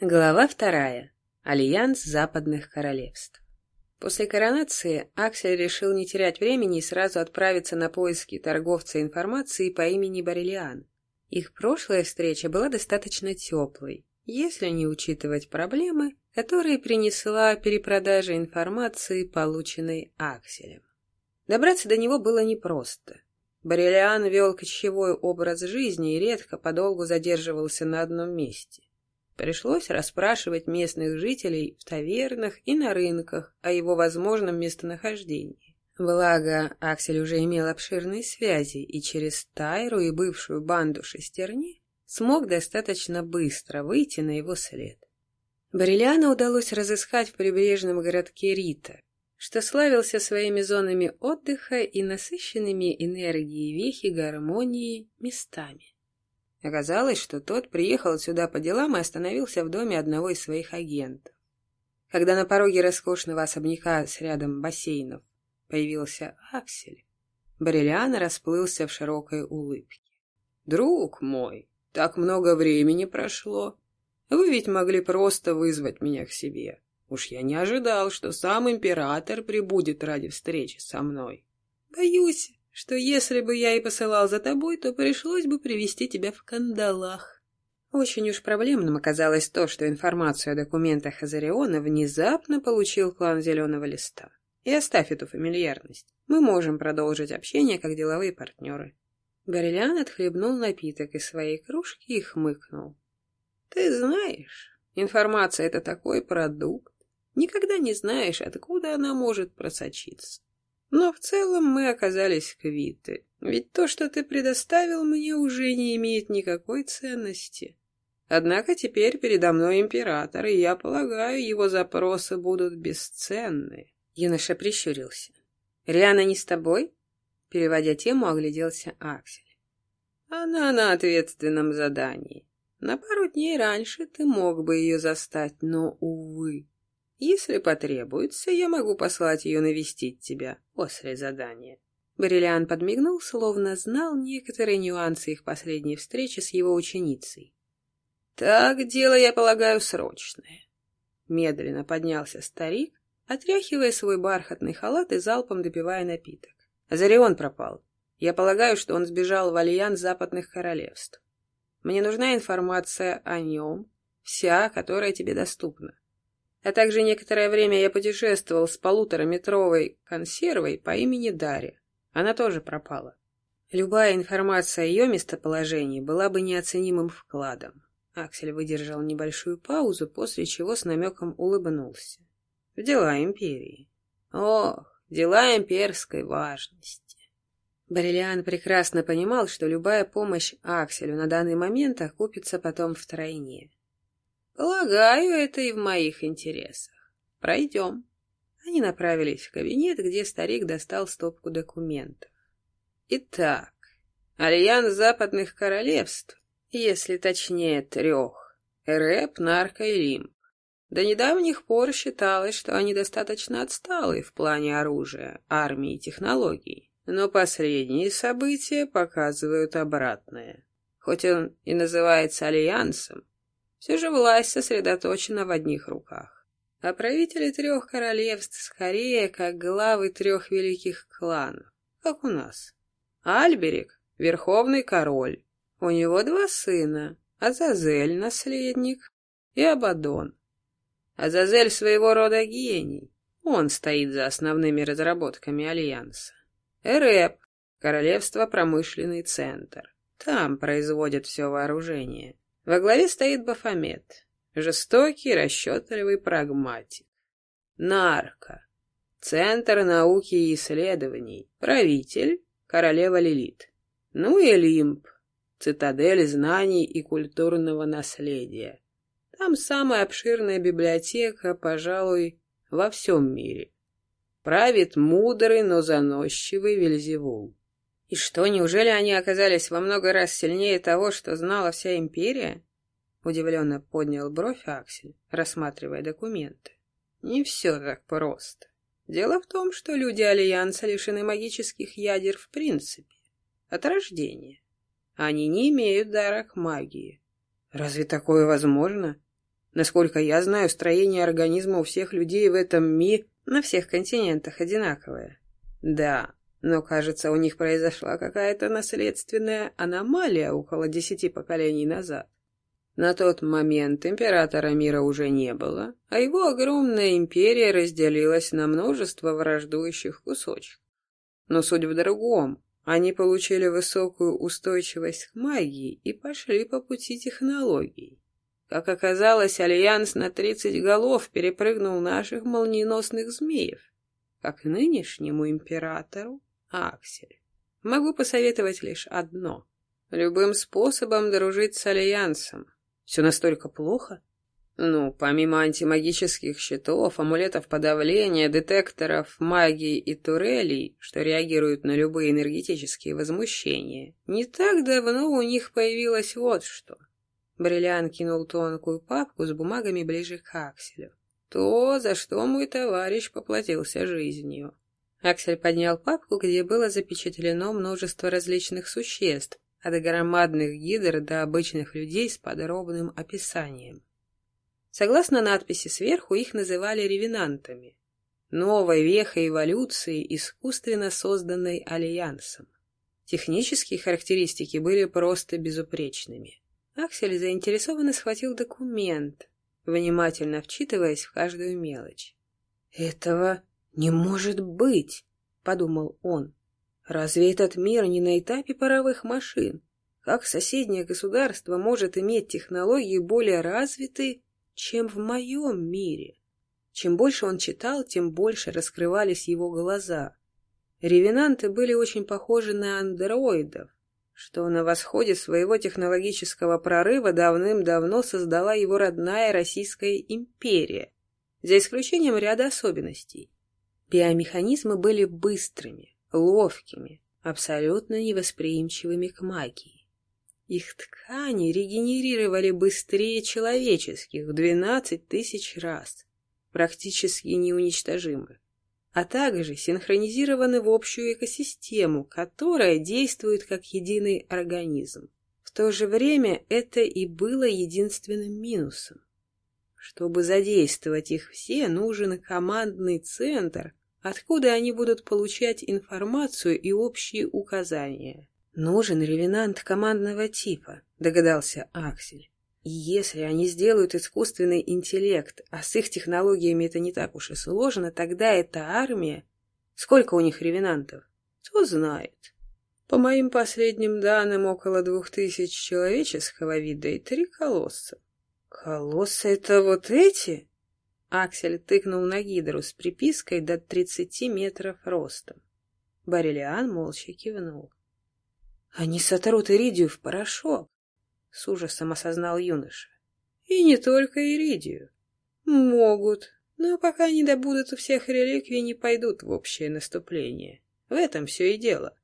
Глава вторая. Альянс западных королевств. После коронации Аксель решил не терять времени и сразу отправиться на поиски торговца информации по имени Барелиан. Их прошлая встреча была достаточно теплой, если не учитывать проблемы, которые принесла перепродажа информации, полученной Акселем. Добраться до него было непросто. Барелиан вел кочевой образ жизни и редко подолгу задерживался на одном месте. Пришлось расспрашивать местных жителей в тавернах и на рынках о его возможном местонахождении. Благо, Аксель уже имел обширные связи и через Тайру и бывшую банду шестерни смог достаточно быстро выйти на его след. Барелиана удалось разыскать в прибрежном городке Рита, что славился своими зонами отдыха и насыщенными энергией вехи гармонии местами. Оказалось, что тот приехал сюда по делам и остановился в доме одного из своих агентов. Когда на пороге роскошного особняка с рядом бассейнов появился Аксель, Барелиан расплылся в широкой улыбке. «Друг мой, так много времени прошло. Вы ведь могли просто вызвать меня к себе. Уж я не ожидал, что сам император прибудет ради встречи со мной. Боюсь, что если бы я и посылал за тобой, то пришлось бы привести тебя в кандалах. Очень уж проблемным оказалось то, что информацию о документах Азариона внезапно получил клан Зеленого Листа. И оставь эту фамильярность. Мы можем продолжить общение как деловые партнеры. Горелиан отхлебнул напиток из своей кружки и хмыкнул. Ты знаешь, информация — это такой продукт. Никогда не знаешь, откуда она может просочиться. Но в целом мы оказались квиты. Ведь то, что ты предоставил мне, уже не имеет никакой ценности. Однако теперь передо мной император, и я полагаю, его запросы будут бесценны. Юноша прищурился. «Риана не с тобой?» Переводя тему, огляделся Аксель. «Она на ответственном задании. На пару дней раньше ты мог бы ее застать, но, увы, если потребуется, я могу послать ее навестить тебя после задания. Барелиан подмигнул, словно знал некоторые нюансы их последней встречи с его ученицей. «Так, дело, я полагаю, срочное». Медленно поднялся старик, отряхивая свой бархатный халат и залпом допивая напиток. Азарион пропал. Я полагаю, что он сбежал в альянс западных королевств. Мне нужна информация о нем, вся, которая тебе доступна а также некоторое время я путешествовал с полутораметровой консервой по имени Дарья. Она тоже пропала. Любая информация о ее местоположении была бы неоценимым вкладом. Аксель выдержал небольшую паузу, после чего с намеком улыбнулся. В дела империи. Ох, дела имперской важности. Барелиан прекрасно понимал, что любая помощь Акселю на данный момент окупится потом втройне. Полагаю, это и в моих интересах. Пройдем. Они направились в кабинет, где старик достал стопку документов. Итак, Альянс Западных Королевств, если точнее трех, РЭП, Нарко и Лимп. До недавних пор считалось, что они достаточно отсталые в плане оружия, армии и технологий. Но последние события показывают обратное. Хоть он и называется Альянсом, все же власть сосредоточена в одних руках. А правители трех королевств скорее как главы трех великих кланов, как у нас. Альберик — верховный король. У него два сына, Азазель — наследник, и Абадон. Азазель своего рода гений. Он стоит за основными разработками Альянса. Эреп — королевство промышленный центр. Там производят все вооружение. Во главе стоит Бафомет, жестокий, расчетливый прагматик. Нарко, центр науки и исследований, правитель, королева Лилит. Ну и Лимб, цитадель знаний и культурного наследия. Там самая обширная библиотека, пожалуй, во всем мире. Правит мудрый, но заносчивый Вельзевул. И что, неужели они оказались во много раз сильнее того, что знала вся империя? Удивленно поднял бровь Аксель, рассматривая документы. Не все так просто. Дело в том, что люди Альянса лишены магических ядер в принципе, от рождения. Они не имеют дара к магии. Разве такое возможно? Насколько я знаю, строение организма у всех людей в этом мире на всех континентах одинаковое. Да, но, кажется, у них произошла какая-то наследственная аномалия около десяти поколений назад. На тот момент императора мира уже не было, а его огромная империя разделилась на множество враждующих кусочков. Но суть в другом. Они получили высокую устойчивость к магии и пошли по пути технологий. Как оказалось, Альянс на тридцать голов перепрыгнул наших молниеносных змеев, как нынешнему императору Аксель. Могу посоветовать лишь одно. Любым способом дружить с Альянсом. Все настолько плохо? Ну, помимо антимагических щитов, амулетов подавления, детекторов магии и турелей, что реагируют на любые энергетические возмущения, не так давно у них появилось вот что. Бриллиан кинул тонкую папку с бумагами ближе к Акселю. То, за что мой товарищ поплатился жизнью. Аксель поднял папку, где было запечатлено множество различных существ, от громадных гидр до обычных людей с подробным описанием. Согласно надписи сверху, их называли ревенантами, новой вехой эволюции, искусственно созданной Альянсом. Технические характеристики были просто безупречными. Аксель заинтересованно схватил документ, внимательно вчитываясь в каждую мелочь. «Этого не может быть!» — подумал он. «Разве этот мир не на этапе паровых машин? Как соседнее государство может иметь технологии более развитые, чем в моем мире. Чем больше он читал, тем больше раскрывались его глаза. Ревенанты были очень похожи на андроидов, что на восходе своего технологического прорыва давным-давно создала его родная Российская империя, за исключением ряда особенностей. Биомеханизмы были быстрыми, ловкими, абсолютно невосприимчивыми к магии. Их ткани регенерировали быстрее человеческих в 12 тысяч раз, практически неуничтожимы, а также синхронизированы в общую экосистему, которая действует как единый организм. В то же время это и было единственным минусом. Чтобы задействовать их все, нужен командный центр, откуда они будут получать информацию и общие указания. «Нужен ревенант командного типа», — догадался Аксель. «И если они сделают искусственный интеллект, а с их технологиями это не так уж и сложно, тогда эта армия... Сколько у них ревенантов? Кто знает. По моим последним данным, около двух тысяч человеческого вида и три колосса». «Колоссы — это вот эти?» Аксель тыкнул на гидру с припиской до тридцати метров ростом. Барелиан молча кивнул. Они сотрут иридию в порошок, — с ужасом осознал юноша. И не только иридию. Могут, но пока не добудут у всех реликвий, не пойдут в общее наступление. В этом все и дело.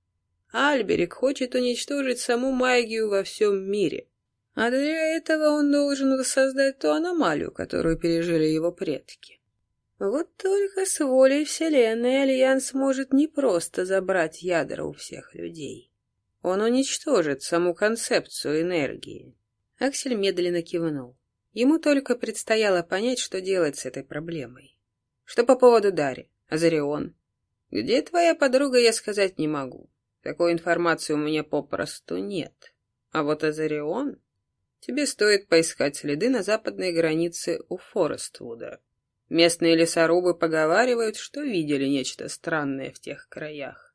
Альберик хочет уничтожить саму магию во всем мире. А для этого он должен воссоздать ту аномалию, которую пережили его предки. Вот только с волей Вселенной Альянс может не просто забрать ядра у всех людей. Он уничтожит саму концепцию энергии. Аксель медленно кивнул. Ему только предстояло понять, что делать с этой проблемой. Что по поводу Дари? Азарион? Где твоя подруга, я сказать не могу. Такой информации у меня попросту нет. А вот Азарион... Тебе стоит поискать следы на западной границе у Форествуда. Местные лесорубы поговаривают, что видели нечто странное в тех краях.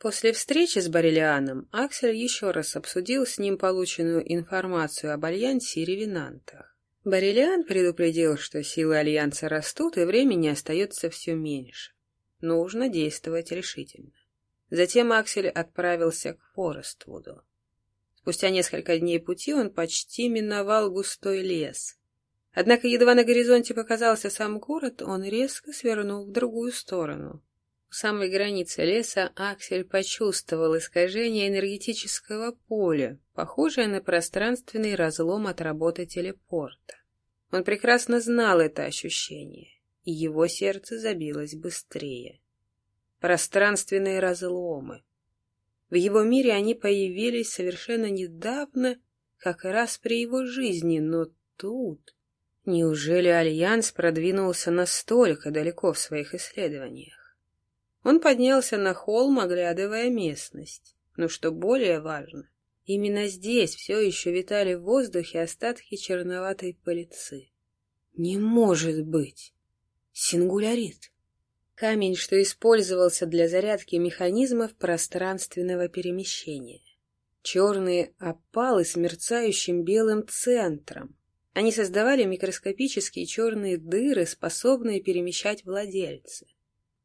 После встречи с Барелианом Аксель еще раз обсудил с ним полученную информацию об Альянсе и ревенантах. Барелиан предупредил, что силы Альянса растут и времени остается все меньше. Нужно действовать решительно. Затем Аксель отправился к Форествуду. Спустя несколько дней пути он почти миновал густой лес. Однако едва на горизонте показался сам город, он резко свернул в другую сторону. У самой границы леса Аксель почувствовал искажение энергетического поля, похожее на пространственный разлом от работы телепорта. Он прекрасно знал это ощущение, и его сердце забилось быстрее. Пространственные разломы. В его мире они появились совершенно недавно, как раз при его жизни, но тут... Неужели Альянс продвинулся настолько далеко в своих исследованиях? Он поднялся на холм, оглядывая местность. Но что более важно, именно здесь все еще витали в воздухе остатки черноватой пыльцы. Не может быть! Сингулярит! Камень, что использовался для зарядки механизмов пространственного перемещения. Черные опалы с мерцающим белым центром, они создавали микроскопические черные дыры, способные перемещать владельца.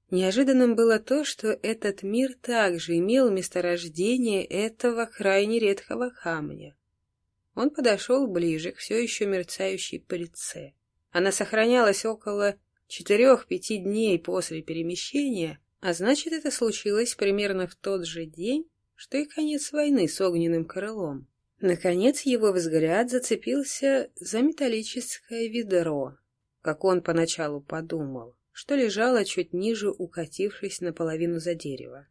Неожиданным было то, что этот мир также имел месторождение этого крайне редкого камня. Он подошел ближе к все еще мерцающей пыльце. Она сохранялась около четырех-пяти дней после перемещения, а значит, это случилось примерно в тот же день, что и конец войны с огненным крылом. Наконец его взгляд зацепился за металлическое ведро, как он поначалу подумал, что лежало чуть ниже, укатившись наполовину за дерево.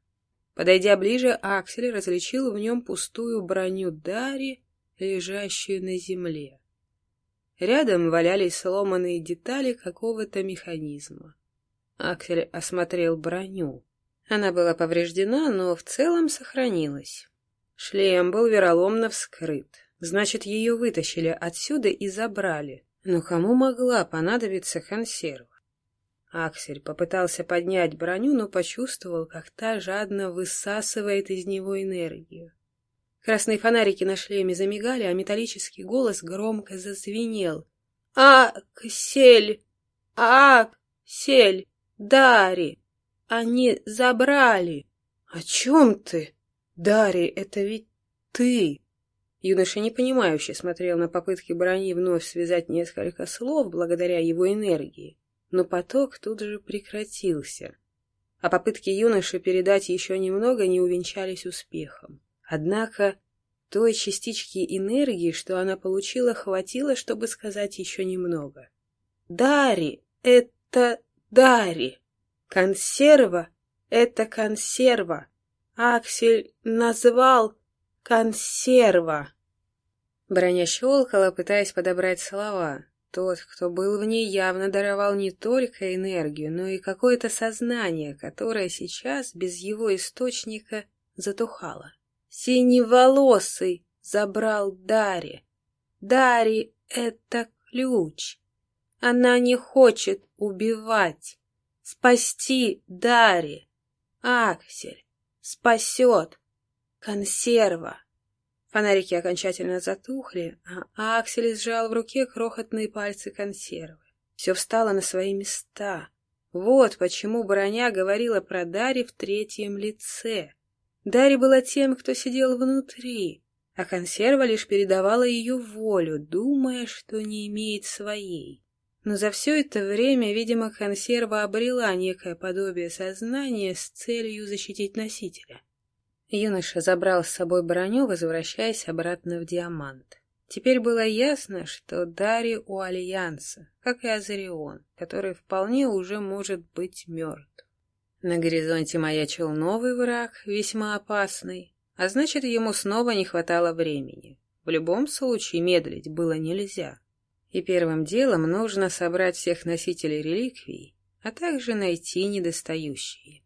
Подойдя ближе, Аксель различил в нем пустую броню Дари, лежащую на земле. Рядом валялись сломанные детали какого-то механизма. Аксель осмотрел броню. Она была повреждена, но в целом сохранилась. Шлем был вероломно вскрыт. Значит, ее вытащили отсюда и забрали. Но кому могла понадобиться консерва? Аксель попытался поднять броню, но почувствовал, как та жадно высасывает из него энергию. Красные фонарики на шлеме замигали, а металлический голос громко зазвенел. «Аксель! Аксель! Дари! Они забрали!» «О чем ты?» Дарья, это ведь ты!» Юноша непонимающе смотрел на попытки брони вновь связать несколько слов благодаря его энергии, но поток тут же прекратился, а попытки юноши передать еще немного не увенчались успехом. Однако той частички энергии, что она получила, хватило, чтобы сказать еще немного. «Дари! Это Дари! Консерва! Это консерва!» Аксель назвал консерва. Броня щелкала, пытаясь подобрать слова. Тот, кто был в ней, явно даровал не только энергию, но и какое-то сознание, которое сейчас без его источника затухало. Синеволосый забрал Дари. Дари — это ключ. Она не хочет убивать. Спасти Дари. Аксель, Спасет! Консерва! Фонарики окончательно затухли, а Аксель сжал в руке крохотные пальцы консервы. Все встало на свои места. Вот почему броня говорила про Дари в третьем лице. Дари была тем, кто сидел внутри, а консерва лишь передавала ее волю, думая, что не имеет своей. Но за все это время, видимо, консерва обрела некое подобие сознания с целью защитить носителя. Юноша забрал с собой броню, возвращаясь обратно в Диамант. Теперь было ясно, что Дари у Альянса, как и Азарион, который вполне уже может быть мертв. На горизонте маячил новый враг, весьма опасный, а значит, ему снова не хватало времени. В любом случае медлить было нельзя. И первым делом нужно собрать всех носителей реликвий, а также найти недостающие.